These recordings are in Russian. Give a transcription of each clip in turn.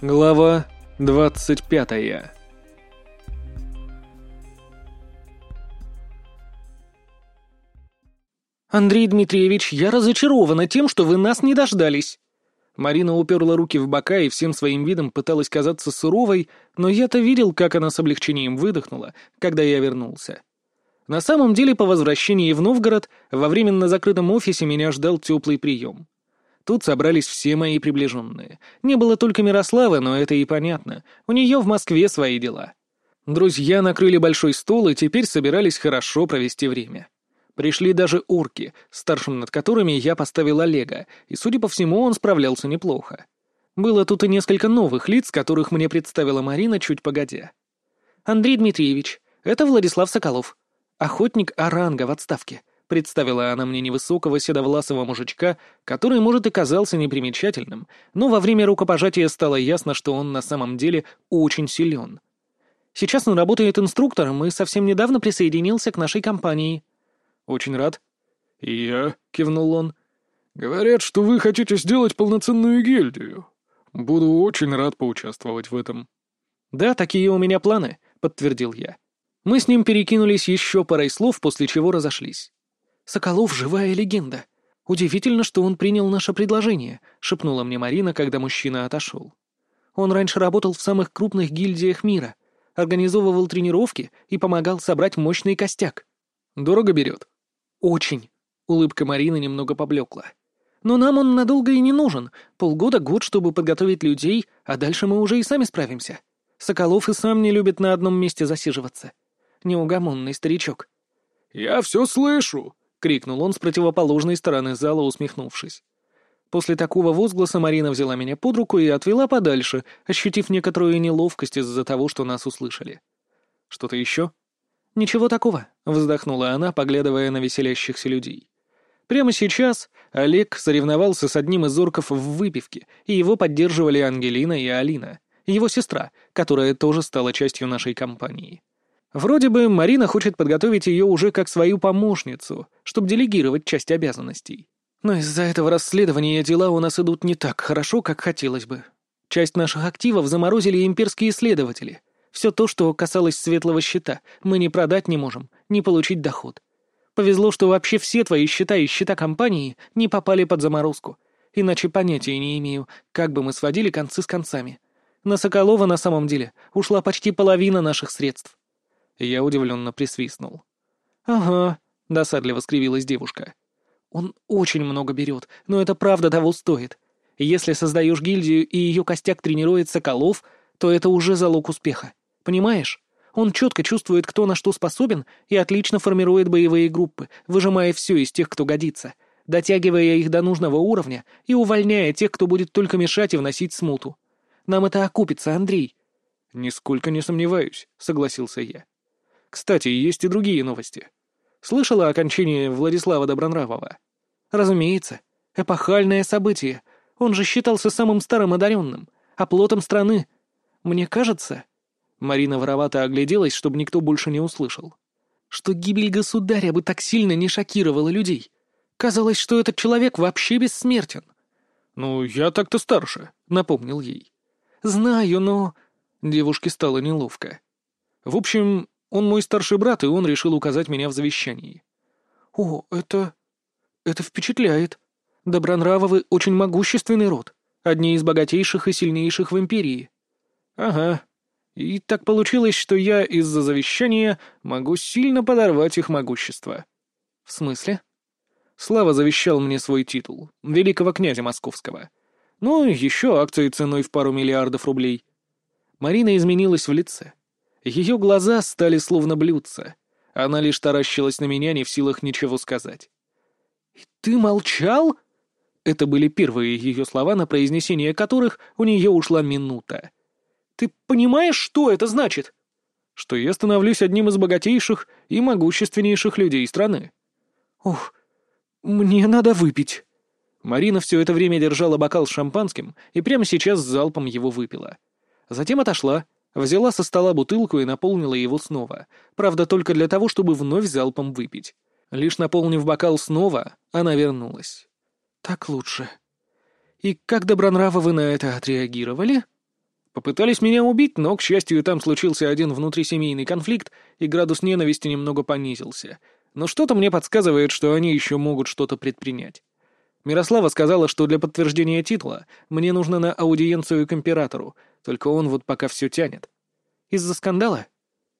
Глава двадцать пятая «Андрей Дмитриевич, я разочарована тем, что вы нас не дождались». Марина уперла руки в бока и всем своим видом пыталась казаться суровой, но я-то видел, как она с облегчением выдохнула, когда я вернулся. На самом деле, по возвращении в Новгород, во временно закрытом офисе меня ждал теплый прием. Тут собрались все мои приближенные. Не было только Мирославы, но это и понятно. У нее в Москве свои дела. Друзья накрыли большой стол и теперь собирались хорошо провести время. Пришли даже орки, старшим над которыми я поставил Олега, и, судя по всему, он справлялся неплохо. Было тут и несколько новых лиц, которых мне представила Марина чуть погодя. «Андрей Дмитриевич, это Владислав Соколов, охотник Оранга в отставке. Представила она мне невысокого седовласого мужичка, который, может, и казался непримечательным, но во время рукопожатия стало ясно, что он на самом деле очень силен. Сейчас он работает инструктором и совсем недавно присоединился к нашей компании. «Очень рад». «И я», — кивнул он. «Говорят, что вы хотите сделать полноценную гильдию. Буду очень рад поучаствовать в этом». «Да, такие у меня планы», — подтвердил я. Мы с ним перекинулись еще парой слов, после чего разошлись. Соколов — живая легенда. Удивительно, что он принял наше предложение», — шепнула мне Марина, когда мужчина отошел. «Он раньше работал в самых крупных гильдиях мира, организовывал тренировки и помогал собрать мощный костяк». «Дорого берет?» «Очень». Улыбка Марины немного поблекла. «Но нам он надолго и не нужен. Полгода-год, чтобы подготовить людей, а дальше мы уже и сами справимся. Соколов и сам не любит на одном месте засиживаться. Неугомонный старичок». «Я все слышу!» — крикнул он с противоположной стороны зала, усмехнувшись. После такого возгласа Марина взяла меня под руку и отвела подальше, ощутив некоторую неловкость из-за того, что нас услышали. «Что-то еще?» «Ничего такого», — вздохнула она, поглядывая на веселящихся людей. Прямо сейчас Олег соревновался с одним из орков в выпивке, и его поддерживали Ангелина и Алина, его сестра, которая тоже стала частью нашей компании. Вроде бы Марина хочет подготовить ее уже как свою помощницу, чтобы делегировать часть обязанностей. Но из-за этого расследования дела у нас идут не так хорошо, как хотелось бы. Часть наших активов заморозили имперские следователи. Все то, что касалось светлого счета, мы не продать не можем, не получить доход. Повезло, что вообще все твои счета и счета компании не попали под заморозку. Иначе понятия не имею, как бы мы сводили концы с концами. На Соколова на самом деле ушла почти половина наших средств. Я удивленно присвистнул. «Ага», — досадливо скривилась девушка. «Он очень много берет, но это правда того стоит. Если создаешь гильдию и ее костяк тренирует Соколов, то это уже залог успеха. Понимаешь? Он четко чувствует, кто на что способен, и отлично формирует боевые группы, выжимая все из тех, кто годится, дотягивая их до нужного уровня и увольняя тех, кто будет только мешать и вносить смуту. Нам это окупится, Андрей». «Нисколько не сомневаюсь», — согласился я. Кстати, есть и другие новости. Слышала о окончании Владислава Добронравова? Разумеется. Эпохальное событие. Он же считался самым старым одаренным, оплотом страны. Мне кажется... Марина воровато огляделась, чтобы никто больше не услышал. Что гибель государя бы так сильно не шокировала людей. Казалось, что этот человек вообще бессмертен. «Ну, я так-то старше», — напомнил ей. «Знаю, но...» Девушке стало неловко. В общем, он мой старший брат, и он решил указать меня в завещании». «О, это... это впечатляет. Добронравовы — очень могущественный род, одни из богатейших и сильнейших в империи». «Ага. И так получилось, что я из-за завещания могу сильно подорвать их могущество». «В смысле?» Слава завещал мне свой титул, великого князя московского. Ну, еще акции ценой в пару миллиардов рублей. Марина изменилась в лице. Ее глаза стали словно блюдца. Она лишь таращилась на меня, не в силах ничего сказать. «И ты молчал?» Это были первые ее слова, на произнесение которых у нее ушла минута. «Ты понимаешь, что это значит?» «Что я становлюсь одним из богатейших и могущественнейших людей страны». «Ух, мне надо выпить». Марина все это время держала бокал с шампанским и прямо сейчас залпом его выпила. Затем отошла, Взяла со стола бутылку и наполнила его снова, правда, только для того, чтобы вновь залпом выпить. Лишь наполнив бокал снова, она вернулась. «Так лучше. И как добронравы вы на это отреагировали?» Попытались меня убить, но, к счастью, там случился один внутрисемейный конфликт, и градус ненависти немного понизился. Но что-то мне подсказывает, что они еще могут что-то предпринять. Мирослава сказала, что для подтверждения титула мне нужно на аудиенцию к императору, только он вот пока все тянет. Из-за скандала?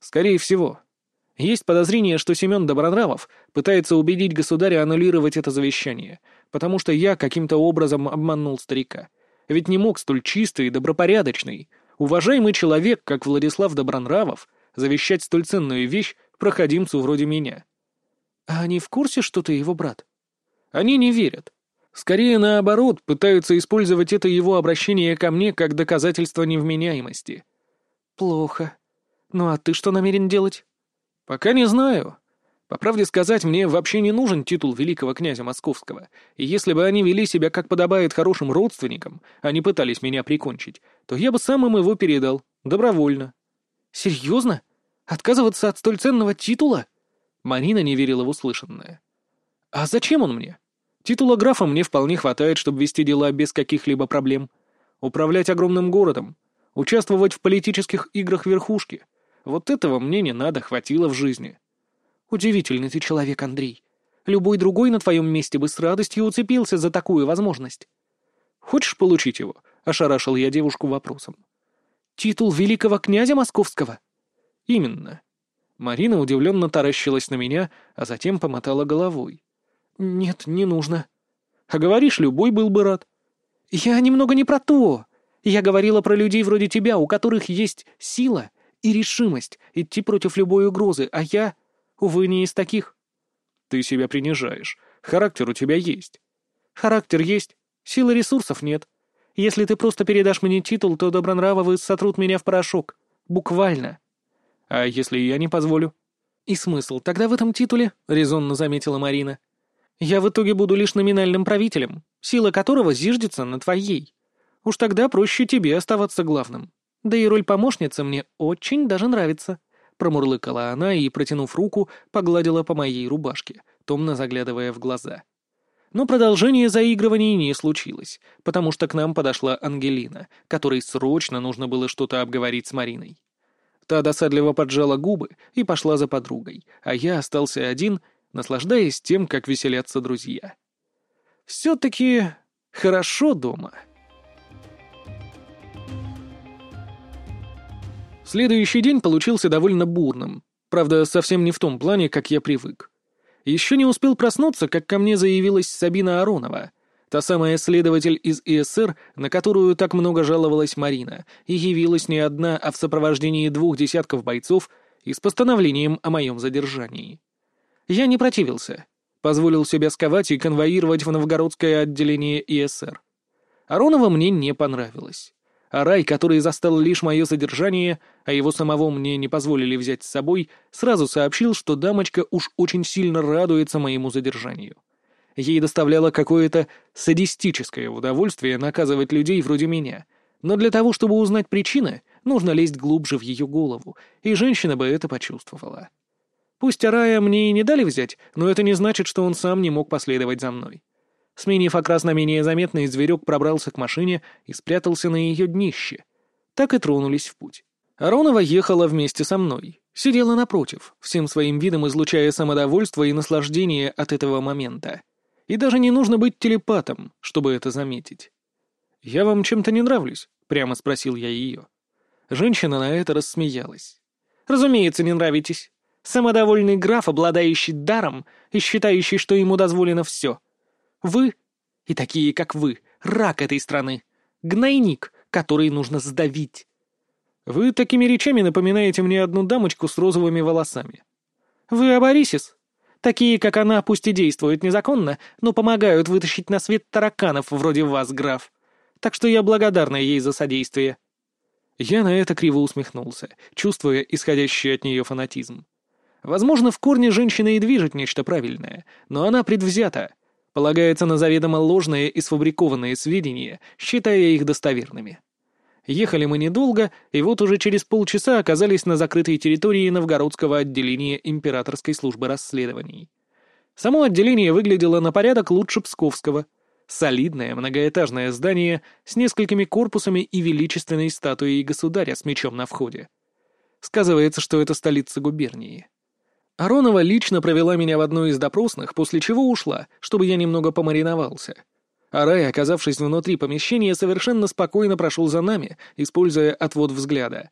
Скорее всего. Есть подозрение, что Семен Добронравов пытается убедить государя аннулировать это завещание, потому что я каким-то образом обманул старика. Ведь не мог столь чистый и добропорядочный, уважаемый человек, как Владислав Добронравов, завещать столь ценную вещь проходимцу вроде меня. А они в курсе, что ты его брат? Они не верят. Скорее наоборот, пытаются использовать это его обращение ко мне как доказательство невменяемости. Плохо. Ну а ты что намерен делать? Пока не знаю. По правде сказать, мне вообще не нужен титул великого князя московского, и если бы они вели себя как подобает хорошим родственникам, а не пытались меня прикончить, то я бы сам им его передал, добровольно. Серьезно? Отказываться от столь ценного титула? Марина не верила в услышанное. А зачем он мне? Титула графа мне вполне хватает, чтобы вести дела без каких-либо проблем. Управлять огромным городом, участвовать в политических играх верхушки. Вот этого мне не надо, хватило в жизни. Удивительный ты человек, Андрей. Любой другой на твоем месте бы с радостью уцепился за такую возможность. Хочешь получить его? Ошарашил я девушку вопросом. Титул великого князя московского? Именно. Марина удивленно таращилась на меня, а затем помотала головой. «Нет, не нужно». «А говоришь, любой был бы рад». «Я немного не про то. Я говорила про людей вроде тебя, у которых есть сила и решимость идти против любой угрозы, а я, увы, не из таких». «Ты себя принижаешь. Характер у тебя есть». «Характер есть. Силы ресурсов нет. Если ты просто передашь мне титул, то добронравовы сотрут меня в порошок. Буквально». «А если я не позволю?» «И смысл тогда в этом титуле?» — резонно заметила Марина. Я в итоге буду лишь номинальным правителем, сила которого зиждется на твоей. Уж тогда проще тебе оставаться главным. Да и роль помощницы мне очень даже нравится». Промурлыкала она и, протянув руку, погладила по моей рубашке, томно заглядывая в глаза. Но продолжение заигрываний не случилось, потому что к нам подошла Ангелина, которой срочно нужно было что-то обговорить с Мариной. Та досадливо поджала губы и пошла за подругой, а я остался один — наслаждаясь тем, как веселятся друзья. Все-таки хорошо дома. Следующий день получился довольно бурным, правда, совсем не в том плане, как я привык. Еще не успел проснуться, как ко мне заявилась Сабина Аронова, та самая следователь из ИСР, на которую так много жаловалась Марина, и явилась не одна, а в сопровождении двух десятков бойцов и с постановлением о моем задержании. Я не противился. Позволил себя сковать и конвоировать в новгородское отделение ИСР. Аронова мне не понравилось. А рай, который застал лишь мое задержание, а его самого мне не позволили взять с собой, сразу сообщил, что дамочка уж очень сильно радуется моему задержанию. Ей доставляло какое-то садистическое удовольствие наказывать людей вроде меня. Но для того, чтобы узнать причины, нужно лезть глубже в ее голову, и женщина бы это почувствовала. Пусть Арая мне и не дали взять, но это не значит, что он сам не мог последовать за мной. Сменив окрас на менее заметный, зверек пробрался к машине и спрятался на ее днище. Так и тронулись в путь. Аронова ехала вместе со мной, сидела напротив, всем своим видом излучая самодовольство и наслаждение от этого момента. И даже не нужно быть телепатом, чтобы это заметить. «Я вам чем-то не нравлюсь?» — прямо спросил я ее. Женщина на это рассмеялась. «Разумеется, не нравитесь. Самодовольный граф, обладающий даром и считающий, что ему дозволено все. Вы, и такие, как вы, рак этой страны. Гнойник, который нужно сдавить. Вы такими речами напоминаете мне одну дамочку с розовыми волосами. Вы Абарисис? Такие, как она, пусть и действуют незаконно, но помогают вытащить на свет тараканов вроде вас, граф. Так что я благодарна ей за содействие. Я на это криво усмехнулся, чувствуя исходящий от нее фанатизм. Возможно, в корне женщина и движет нечто правильное, но она предвзята, полагается на заведомо ложные и сфабрикованные сведения, считая их достоверными. Ехали мы недолго, и вот уже через полчаса оказались на закрытой территории Новгородского отделения Императорской службы расследований. Само отделение выглядело на порядок лучше Псковского. Солидное многоэтажное здание с несколькими корпусами и величественной статуей государя с мечом на входе. Сказывается, что это столица губернии. Аронова лично провела меня в одну из допросных, после чего ушла, чтобы я немного помариновался. Арай, оказавшись внутри помещения, совершенно спокойно прошел за нами, используя отвод взгляда.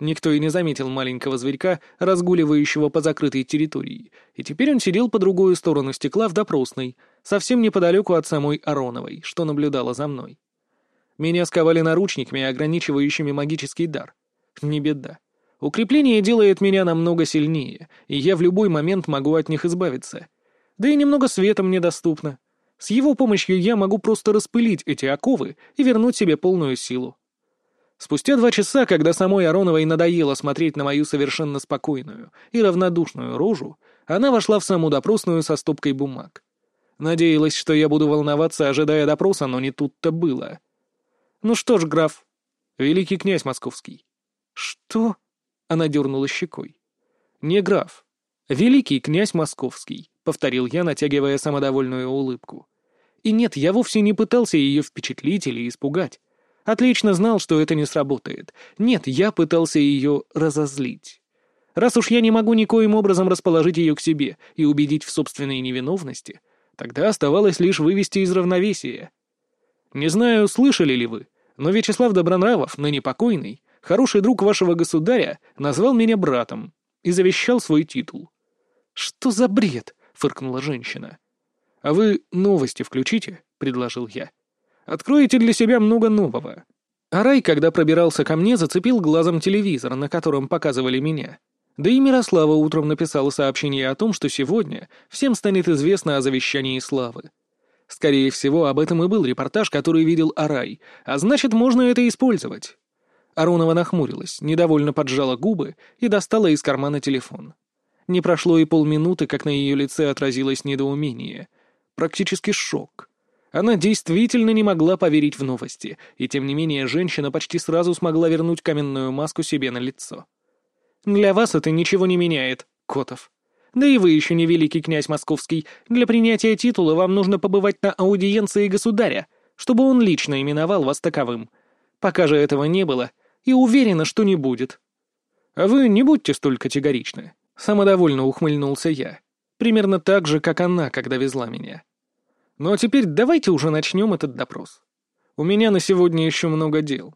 Никто и не заметил маленького зверька, разгуливающего по закрытой территории, и теперь он сидел по другую сторону стекла в допросной, совсем неподалеку от самой Ароновой, что наблюдала за мной. Меня сковали наручниками, ограничивающими магический дар. Не беда. Укрепление делает меня намного сильнее, и я в любой момент могу от них избавиться. Да и немного света мне доступно. С его помощью я могу просто распылить эти оковы и вернуть себе полную силу. Спустя два часа, когда самой Ароновой надоело смотреть на мою совершенно спокойную и равнодушную рожу, она вошла в саму допросную со стопкой бумаг. Надеялась, что я буду волноваться, ожидая допроса, но не тут-то было. «Ну что ж, граф, великий князь московский». «Что?» — она дернула щекой. «Не граф. Великий князь московский», — повторил я, натягивая самодовольную улыбку. И нет, я вовсе не пытался ее впечатлить или испугать. Отлично знал, что это не сработает. Нет, я пытался ее разозлить. Раз уж я не могу никоим образом расположить ее к себе и убедить в собственной невиновности, тогда оставалось лишь вывести из равновесия. Не знаю, слышали ли вы, но Вячеслав Добронравов, ныне покойный, хороший друг вашего государя, назвал меня братом и завещал свой титул. «Что за бред?» — фыркнула женщина. «А вы новости включите», — предложил я. «Откроете для себя много нового». Арай, когда пробирался ко мне, зацепил глазом телевизор, на котором показывали меня. Да и Мирослава утром написала сообщение о том, что сегодня всем станет известно о завещании Славы. Скорее всего, об этом и был репортаж, который видел Арай, а значит, можно это использовать. Аронова нахмурилась, недовольно поджала губы и достала из кармана телефон. Не прошло и полминуты, как на ее лице отразилось недоумение — практически шок. Она действительно не могла поверить в новости, и тем не менее женщина почти сразу смогла вернуть каменную маску себе на лицо. «Для вас это ничего не меняет, Котов. Да и вы еще не великий князь московский. Для принятия титула вам нужно побывать на аудиенции государя, чтобы он лично именовал вас таковым. Пока же этого не было, и уверена, что не будет». «А вы не будьте столь категоричны», — самодовольно ухмыльнулся я. Примерно так же, как она, когда везла меня. Ну а теперь давайте уже начнем этот допрос. У меня на сегодня еще много дел.